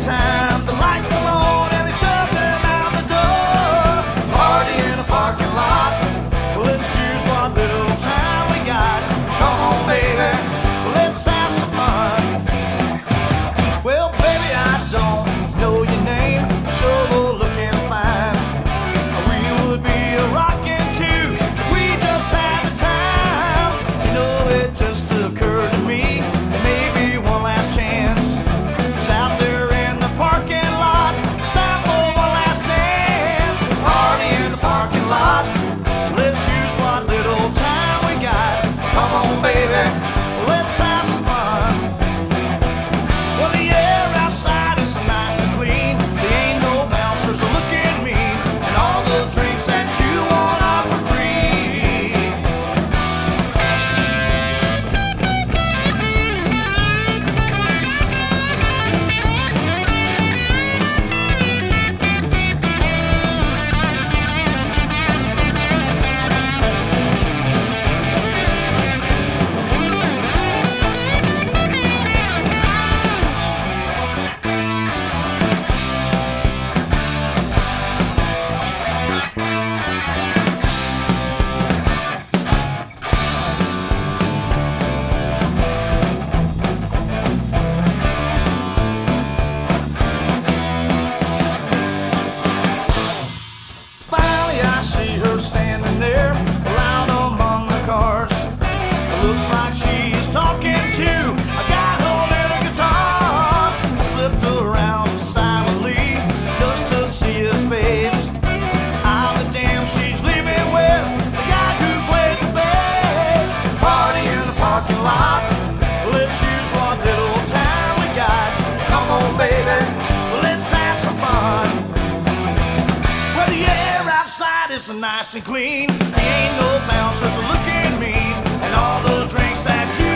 time. her standing there. is nice and clean. Ain't no bouncers looking mean. And all the drinks that you